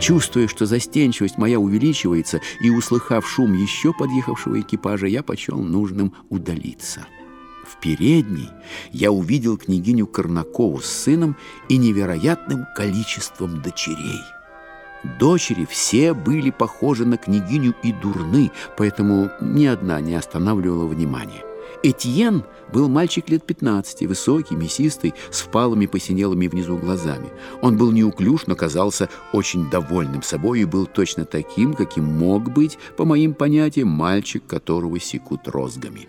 Чувствуя, что застенчивость моя увеличивается, и услыхав шум еще подъехавшего экипажа, я почел нужным удалиться. В передней я увидел княгиню Корнакову с сыном и невероятным количеством дочерей. Дочери все были похожи на княгиню и дурны, поэтому ни одна не останавливала внимания. Этьен был мальчик лет 15, высокий, мясистый, с впалыми посинелыми внизу глазами. Он был неуклюж, но казался очень довольным собой и был точно таким, каким мог быть, по моим понятиям, мальчик, которого секут розгами.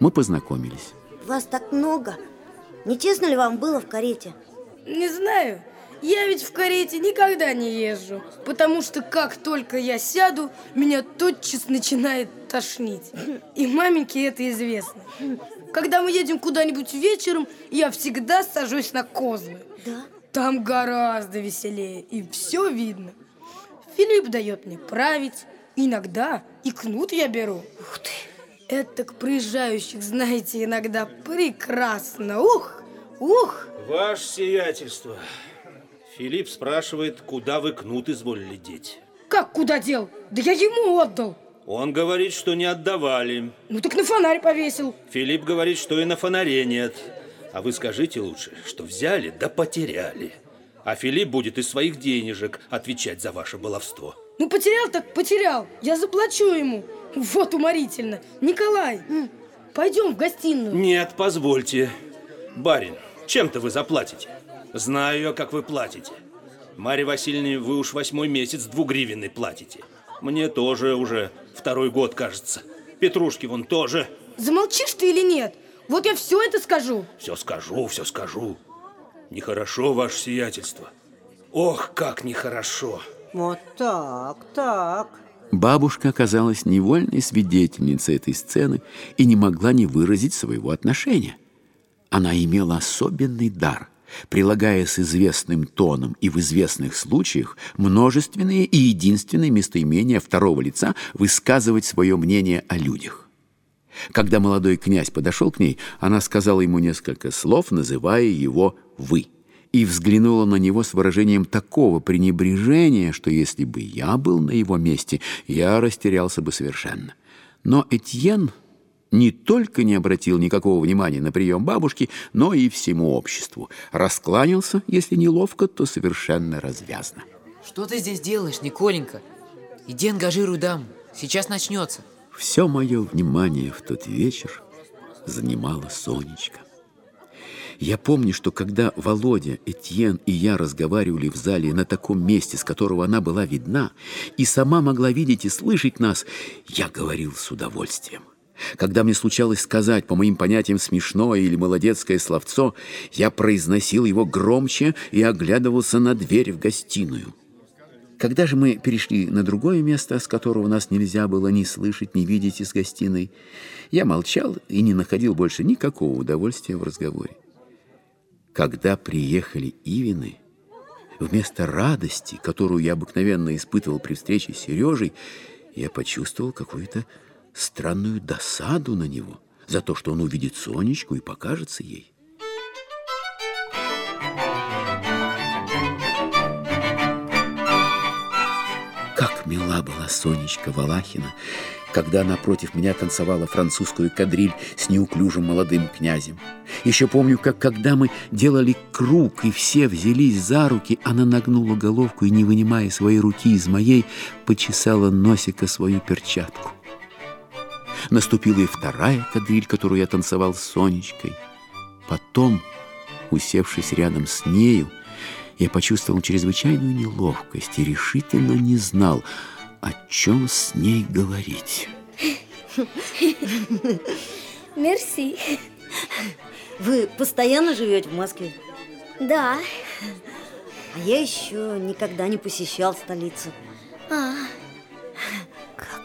Мы познакомились. Вас так много. Не тесно ли вам было в карете? Не знаю. Я ведь в карете никогда не езжу, потому что как только я сяду, меня тотчас начинает тошнить. И маменьке это известно. Когда мы едем куда-нибудь вечером, я всегда сажусь на козлы. Да? Там гораздо веселее, и все видно. Филипп дает мне править, иногда и кнут я беру. Ух ты! Это к проезжающих, знаете, иногда прекрасно. Ух, ух! Ваше сиятельство, Филипп спрашивает, куда вы кнут изволили деть. Как куда дел? Да я ему отдал. Он говорит, что не отдавали. Ну так на фонарь повесил. Филипп говорит, что и на фонаре нет. А вы скажите лучше, что взяли да потеряли. А Филипп будет из своих денежек отвечать за ваше баловство. Ну потерял так потерял. Я заплачу ему. Вот уморительно. Николай, пойдем в гостиную. Нет, позвольте. Барин, чем-то вы заплатите. Знаю я, как вы платите. Марья Васильевна, вы уж восьмой месяц двугривенный платите. Мне тоже уже второй год, кажется. Петрушки вон тоже. Замолчишь ты или нет? Вот я все это скажу. Все скажу, все скажу. Нехорошо, ваше сиятельство. Ох, как нехорошо. Вот так, так. Бабушка оказалась невольной свидетельницей этой сцены и не могла не выразить своего отношения. Она имела особенный дар прилагая с известным тоном и в известных случаях множественные и единственные местоимения второго лица высказывать свое мнение о людях. Когда молодой князь подошел к ней, она сказала ему несколько слов, называя его «вы», и взглянула на него с выражением такого пренебрежения, что если бы я был на его месте, я растерялся бы совершенно. Но Этьен не только не обратил никакого внимания на прием бабушки, но и всему обществу. Раскланялся, если неловко, то совершенно развязно. Что ты здесь делаешь, Николенька? Иди ангажируй даму. Сейчас начнется. Все мое внимание в тот вечер занимала Сонечка. Я помню, что когда Володя, Этьен и я разговаривали в зале на таком месте, с которого она была видна, и сама могла видеть и слышать нас, я говорил с удовольствием. Когда мне случалось сказать, по моим понятиям, смешное или молодецкое словцо, я произносил его громче и оглядывался на дверь в гостиную. Когда же мы перешли на другое место, с которого нас нельзя было ни слышать, ни видеть из гостиной, я молчал и не находил больше никакого удовольствия в разговоре. Когда приехали Ивины, вместо радости, которую я обыкновенно испытывал при встрече с Сережей, я почувствовал какую-то странную досаду на него за то, что он увидит Сонечку и покажется ей. Как мила была Сонечка Валахина, когда она против меня танцевала французскую кадриль с неуклюжим молодым князем. Еще помню, как когда мы делали круг, и все взялись за руки, она нагнула головку и, не вынимая своей руки из моей, почесала носика свою перчатку. Наступила и вторая кадриль, которую я танцевал с Сонечкой. Потом, усевшись рядом с нею, я почувствовал чрезвычайную неловкость и решительно не знал, о чем с ней говорить. Мерси. Вы постоянно живете в Москве? Да. А я еще никогда не посещал столицу. А, Как,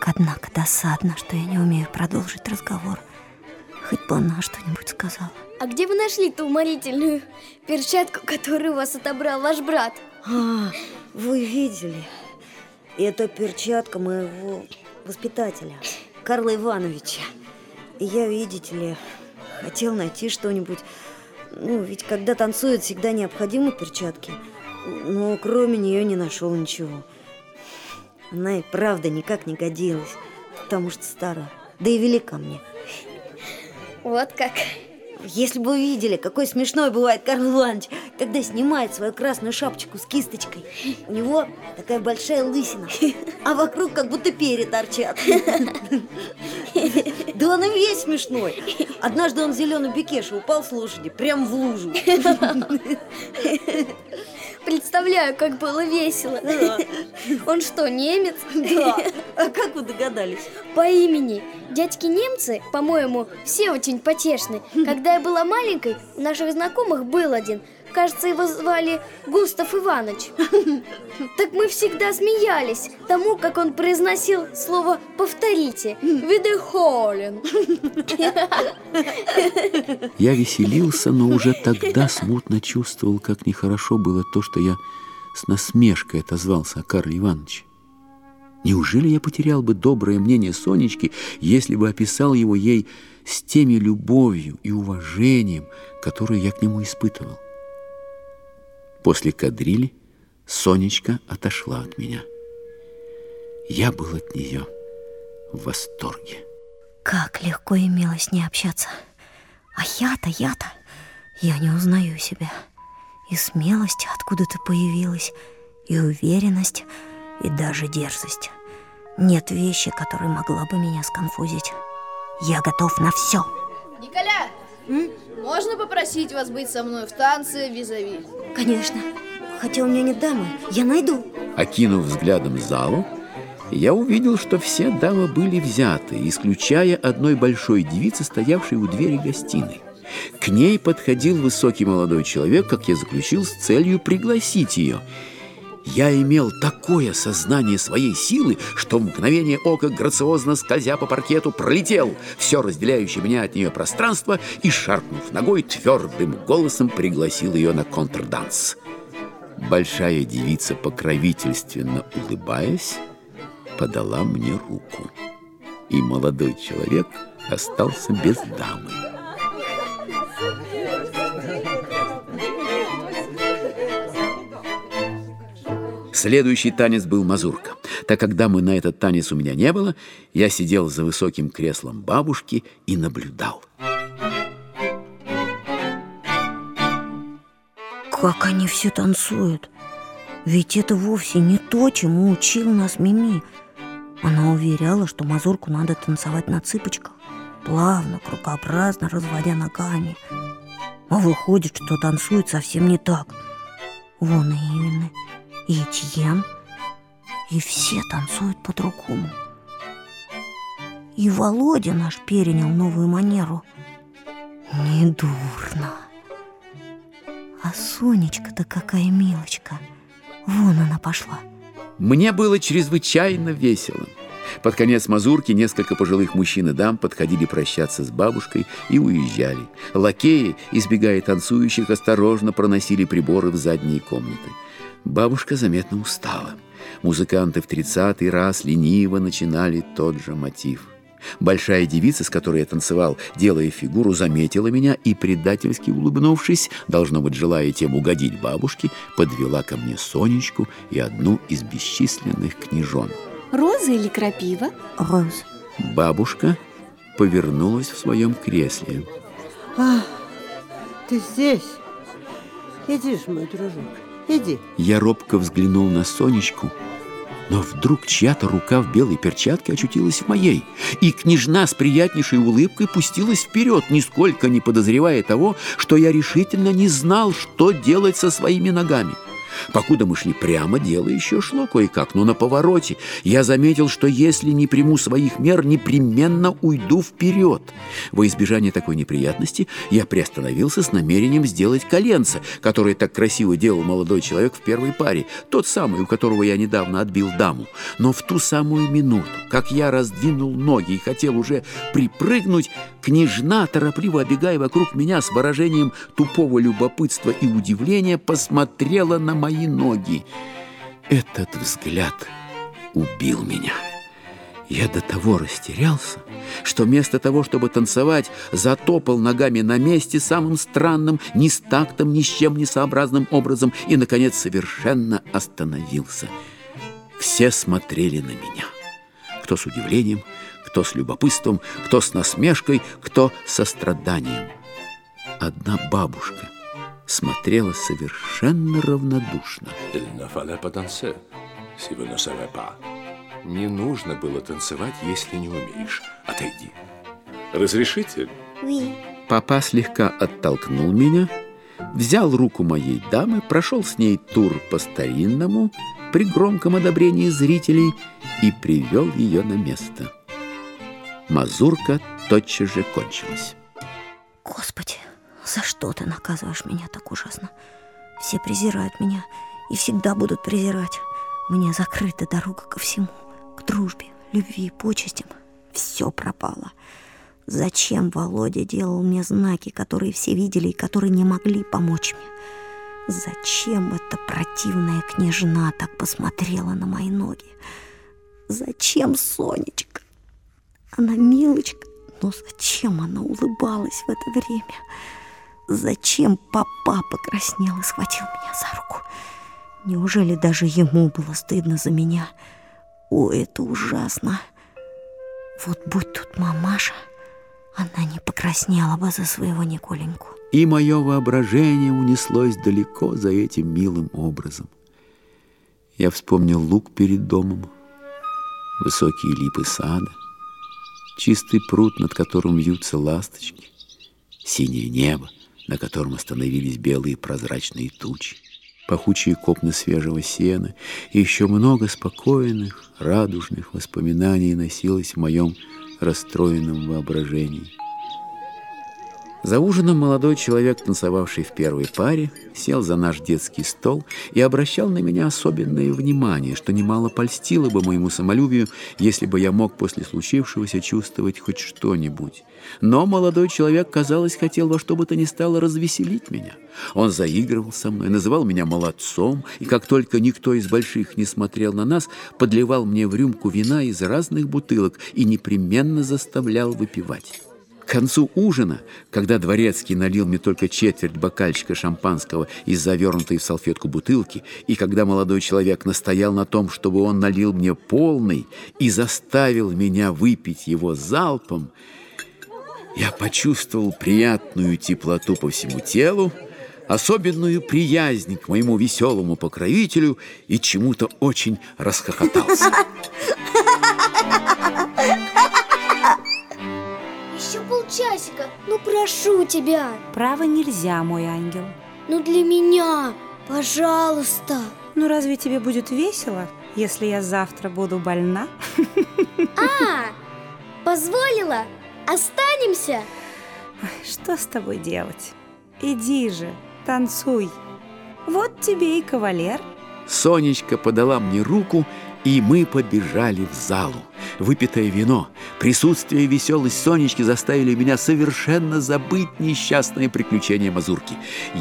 однако, досадно, что я не умею продолжить разговор. Хоть бы она что-нибудь сказала. а где вы нашли ту уморительную перчатку, которую у вас отобрал ваш брат? А, вы видели? Это перчатка моего воспитателя, Карла Ивановича. Я, видите ли, хотел найти что-нибудь. Ну, ведь когда танцуют, всегда необходимы перчатки. Но кроме нее не нашел ничего. Она и правда никак не годилась, потому что стара, да и велика мне. Вот как. Если бы видели, какой смешной бывает Карл Иванович, когда снимает свою красную шапочку с кисточкой. У него такая большая лысина, а вокруг как будто перья торчат. Да он и весь смешной. Однажды он в зеленом бекеше упал с лошади прямо в лужу. Представляю, как было весело. Да. Он что, немец? Да. А как вы догадались? По имени. Дядьки немцы, по-моему, все очень потешны. Когда я была маленькой, у наших знакомых был один. Кажется, его звали Густав Иванович. Так мы всегда смеялись тому, как он произносил слово «повторите». «Видехолен». Я веселился, но уже тогда смутно чувствовал, как нехорошо было то, что я с насмешкой отозвался о Карле Ивановиче. Неужели я потерял бы доброе мнение Сонечки, если бы описал его ей с теми любовью и уважением, которые я к нему испытывал? После кадрили Сонечка отошла от меня. Я был от нее в восторге. Как легко имело с ней общаться. А я-то, я-то, я не узнаю себя. И смелость откуда-то появилась, и уверенность, и даже дерзость. Нет вещи, которая могла бы меня сконфузить. Я готов на все. Николя, можно попросить вас быть со мной в танце визави? Конечно. Хотя у меня нет дамы, я найду. Окинув взглядом залу, я увидел, что все дамы были взяты, исключая одной большой девицы, стоявшей у двери гостиной. К ней подходил высокий молодой человек, как я заключил, с целью пригласить ее. Я имел такое сознание своей силы, что в мгновение ока, грациозно скользя по паркету, пролетел все разделяющее меня от нее пространство и, шаркнув ногой, твердым голосом пригласил ее на контрданс. Большая девица, покровительственно улыбаясь, подала мне руку. И молодой человек остался без дамы. Следующий танец был мазурка. Так как дамы на этот танец у меня не было, я сидел за высоким креслом бабушки и наблюдал. Как они все танцуют. Ведь это вовсе не то, чему учил нас Мими. Она уверяла, что мазурку надо танцевать на цыпочках, плавно, кругообразно, разводя ногами. А выходит, что танцует совсем не так. Вон и именно и Этьен, и все танцуют по-другому. И Володя наш перенял новую манеру. Недурно. А Сонечка-то какая милочка. Вон она пошла. Мне было чрезвычайно весело. Под конец мазурки несколько пожилых мужчин и дам подходили прощаться с бабушкой и уезжали. Лакеи, избегая танцующих, осторожно проносили приборы в задние комнаты. Бабушка заметно устала. Музыканты в тридцатый раз лениво начинали тот же мотив. Большая девица, с которой я танцевал, делая фигуру, заметила меня и, предательски улыбнувшись, должно быть, желая тем угодить бабушке, подвела ко мне Сонечку и одну из бесчисленных княжон. Роза или крапива? Роз. Бабушка повернулась в своем кресле. А, ты здесь? Иди ж, мой дружок, иди. Я робко взглянул на Сонечку, но вдруг чья-то рука в белой перчатке очутилась в моей, и княжна с приятнейшей улыбкой пустилась вперед, нисколько не подозревая того, что я решительно не знал, что делать со своими ногами. Покуда мы шли прямо, дело еще шло кое-как, но на повороте я заметил, что если не приму своих мер, непременно уйду вперед. Во избежание такой неприятности я приостановился с намерением сделать коленце, которое так красиво делал молодой человек в первой паре, тот самый, у которого я недавно отбил даму. Но в ту самую минуту, как я раздвинул ноги и хотел уже припрыгнуть, княжна, торопливо обегая вокруг меня с выражением тупого любопытства и удивления, посмотрела на мои ноги. Этот взгляд убил меня. Я до того растерялся, что вместо того, чтобы танцевать, затопал ногами на месте самым странным, ни с тактом, ни с чем не сообразным образом и, наконец, совершенно остановился. Все смотрели на меня. Кто с удивлением, кто с любопытством, кто с насмешкой, кто со страданием. Одна бабушка смотрела совершенно равнодушно. Не нужно было танцевать, если не умеешь. Отойди. Разрешите? Oui. Папа слегка оттолкнул меня, взял руку моей дамы, прошел с ней тур по-старинному при громком одобрении зрителей и привел ее на место. Мазурка тотчас же кончилась. Господи, за что ты наказываешь меня так ужасно? Все презирают меня и всегда будут презирать. Мне закрыта дорога ко всему, к дружбе, любви, почестям. Все пропало. Зачем Володя делал мне знаки, которые все видели и которые не могли помочь мне? Зачем эта противная княжна так посмотрела на мои ноги? Зачем Сонечка? Она милочка, но зачем она улыбалась в это время? Зачем папа покраснел и схватил меня за руку? Неужели даже ему было стыдно за меня? О, это ужасно! Вот будь тут мамаша, она не покраснела бы за своего Николеньку. И мое воображение унеслось далеко за этим милым образом. Я вспомнил луг перед домом, высокие липы сада, чистый пруд, над которым вьются ласточки, синее небо, на котором остановились белые прозрачные тучи, пахучие копны свежего сена и еще много спокойных, радужных воспоминаний носилось в моем расстроенном воображении. За ужином молодой человек, танцевавший в первой паре, сел за наш детский стол и обращал на меня особенное внимание, что немало польстило бы моему самолюбию, если бы я мог после случившегося чувствовать хоть что-нибудь. Но молодой человек, казалось, хотел во что бы то ни стало развеселить меня. Он заигрывал со мной, называл меня молодцом, и как только никто из больших не смотрел на нас, подливал мне в рюмку вина из разных бутылок и непременно заставлял выпивать. К концу ужина, когда дворецкий налил мне только четверть бокальчика шампанского из завернутой в салфетку бутылки, и когда молодой человек настоял на том, чтобы он налил мне полный и заставил меня выпить его залпом, я почувствовал приятную теплоту по всему телу, особенную приязнь к моему веселому покровителю и чему-то очень расхохотался. Еще полчасика. Ну, прошу тебя. Право нельзя, мой ангел. Ну, для меня. Пожалуйста. Ну, разве тебе будет весело, если я завтра буду больна? А, позволила? Останемся? Что с тобой делать? Иди же, танцуй. Вот тебе и кавалер. Сонечка подала мне руку, и мы побежали в залу. Выпитое вино, присутствие и веселость Сонечки заставили меня совершенно забыть несчастные приключения Мазурки.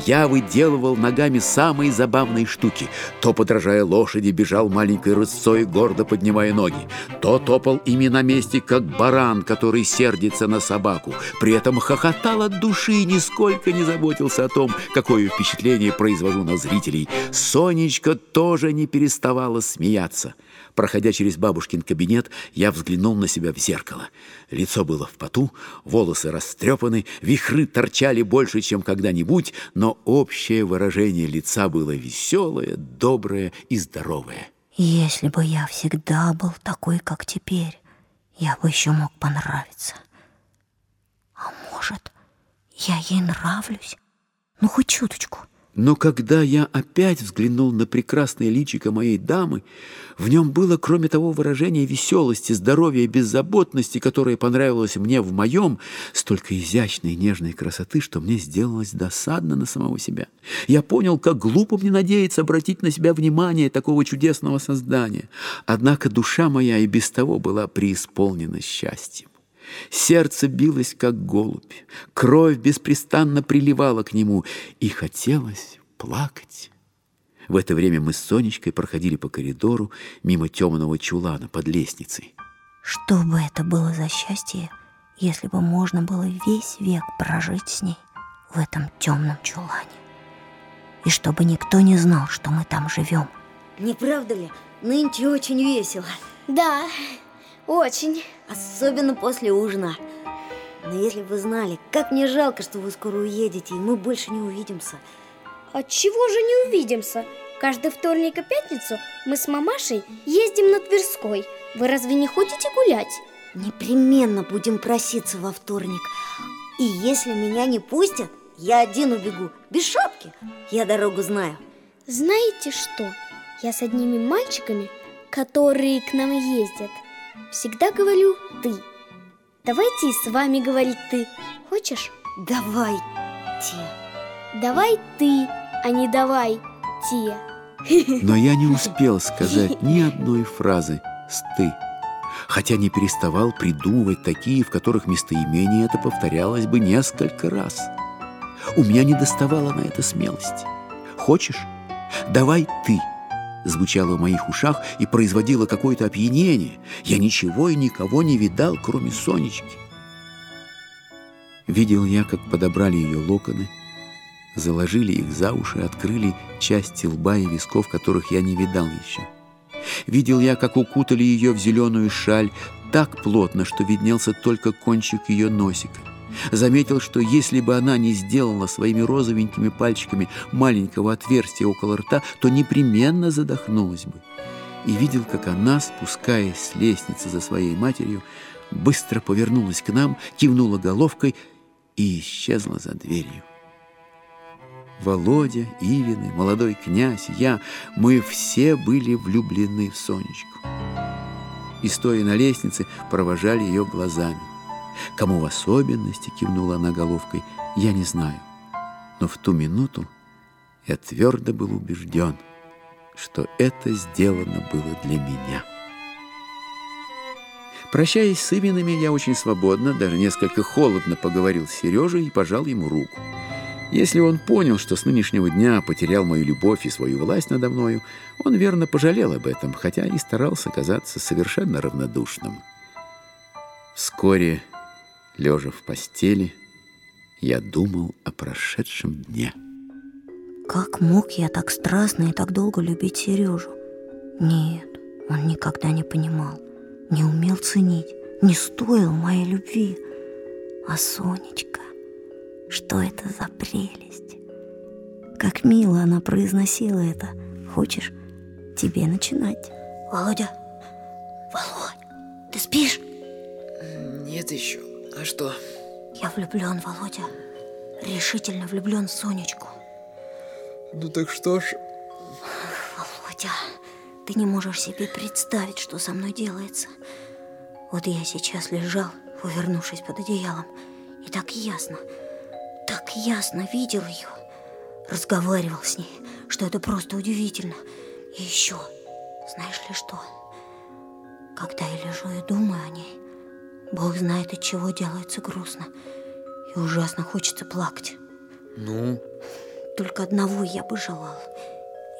Я выделывал ногами самые забавные штуки. То, подражая лошади, бежал маленькой рысцой, гордо поднимая ноги. То топал ими на месте, как баран, который сердится на собаку. При этом хохотал от души и нисколько не заботился о том, какое впечатление произвожу на зрителей. Сонечка тоже не переставала смеяться. Проходя через бабушкин кабинет, я взглянул на себя в зеркало. Лицо было в поту, волосы растрепаны, вихры торчали больше, чем когда-нибудь, но общее выражение лица было веселое, доброе и здоровое. Если бы я всегда был такой, как теперь, я бы еще мог понравиться. А может, я ей нравлюсь? Ну, хоть чуточку. Но когда я опять взглянул на прекрасное личико моей дамы, в нем было, кроме того выражения веселости, здоровья и беззаботности, которое понравилось мне в моем, столько изящной и нежной красоты, что мне сделалось досадно на самого себя. Я понял, как глупо мне надеяться обратить на себя внимание такого чудесного создания. Однако душа моя и без того была преисполнена счастьем. Сердце билось, как голубь, кровь беспрестанно приливала к нему, и хотелось плакать. В это время мы с Сонечкой проходили по коридору мимо темного чулана под лестницей. Что бы это было за счастье, если бы можно было весь век прожить с ней в этом темном чулане? И чтобы никто не знал, что мы там живем. Не правда ли? Нынче очень весело. Да, очень. Особенно после ужина. Но если бы знали, как мне жалко, что вы скоро уедете, и мы больше не увидимся. От чего же не увидимся? Каждый вторник и пятницу мы с мамашей ездим на Тверской. Вы разве не хотите гулять? Непременно будем проситься во вторник. И если меня не пустят, я один убегу, без шапки. Я дорогу знаю. Знаете что? Я с одними мальчиками, которые к нам ездят, всегда говорю «ты». Давайте и с вами говорить «ты». Хочешь? Давайте. Давай ты, а не давай те. Но я не успел сказать ни одной фразы с «ты», хотя не переставал придумывать такие, в которых местоимение это повторялось бы несколько раз. У меня не доставало на это смелости. Хочешь? Давай ты звучало в моих ушах и производило какое-то опьянение. Я ничего и никого не видал, кроме Сонечки. Видел я, как подобрали ее локоны, заложили их за уши, открыли части лба и висков, которых я не видал еще. Видел я, как укутали ее в зеленую шаль так плотно, что виднелся только кончик ее носика. Заметил, что если бы она не сделала своими розовенькими пальчиками маленького отверстия около рта, то непременно задохнулась бы. И видел, как она, спускаясь с лестницы за своей матерью, быстро повернулась к нам, кивнула головкой и исчезла за дверью. Володя, Ивины, молодой князь, я, мы все были влюблены в Сонечку. И, стоя на лестнице, провожали ее глазами. Кому в особенности кивнула она головкой, я не знаю. Но в ту минуту я твердо был убежден, что это сделано было для меня. Прощаясь с Ивинами, я очень свободно, даже несколько холодно поговорил с Сережей и пожал ему руку. Если он понял, что с нынешнего дня потерял мою любовь и свою власть надо мною, он верно пожалел об этом, хотя и старался казаться совершенно равнодушным. Вскоре Лежа в постели, я думал о прошедшем дне. Как мог я так страстно и так долго любить Сережу? Нет, он никогда не понимал, не умел ценить, не стоил моей любви. А Сонечка, что это за прелесть? Как мило она произносила это. Хочешь тебе начинать? Володя, Володь, ты спишь? Нет еще. А что? Я влюблен, Володя. Решительно влюблен в Сонечку. Ну так что ж? Володя, ты не можешь себе представить, что со мной делается. Вот я сейчас лежал, увернувшись под одеялом, и так ясно, так ясно видел ее. Разговаривал с ней, что это просто удивительно. И еще, знаешь ли что? Когда я лежу и думаю о ней, Бог знает, от чего делается грустно. И ужасно хочется плакать. Ну? Только одного я бы желал.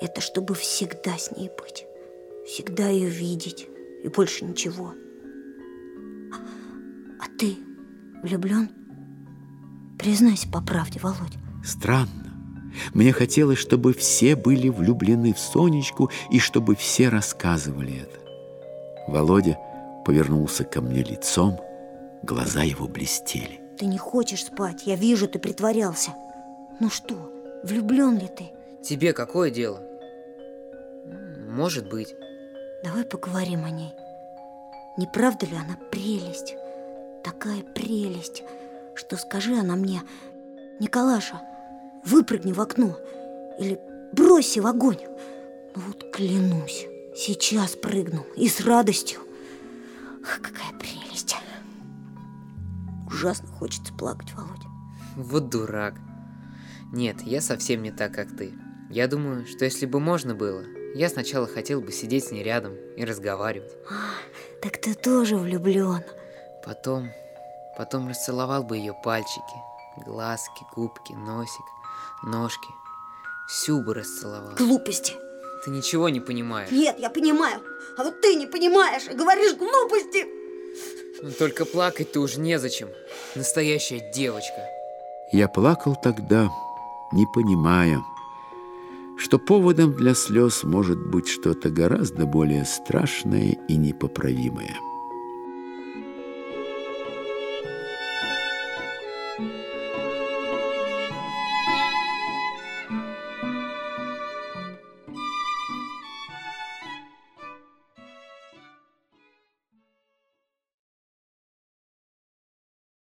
Это чтобы всегда с ней быть. Всегда ее видеть. И больше ничего. А, а ты влюблен? Признайся по правде, Володь. Странно. Мне хотелось, чтобы все были влюблены в Сонечку и чтобы все рассказывали это. Володя повернулся ко мне лицом, глаза его блестели. Ты не хочешь спать, я вижу, ты притворялся. Ну что, влюблен ли ты? Тебе какое дело? Может быть. Давай поговорим о ней. Не правда ли она прелесть? Такая прелесть, что скажи она мне, Николаша, выпрыгни в окно или бросься в огонь. Ну вот клянусь, сейчас прыгну и с радостью. Ах, какая прелесть. Ужасно хочется плакать, Володя. Вот дурак. Нет, я совсем не так, как ты. Я думаю, что если бы можно было, я сначала хотел бы сидеть с ней рядом и разговаривать. А, так ты тоже влюблен. Потом, потом расцеловал бы ее пальчики, глазки, губки, носик, ножки. Всю бы расцеловал. Глупости. Ты ничего не понимаешь. Нет, я понимаю. А вот ты не понимаешь и говоришь глупости. Ну, только плакать ты уже незачем. Настоящая девочка. Я плакал тогда, не понимая. что поводом для слез может быть что-то гораздо более страшное и непоправимое –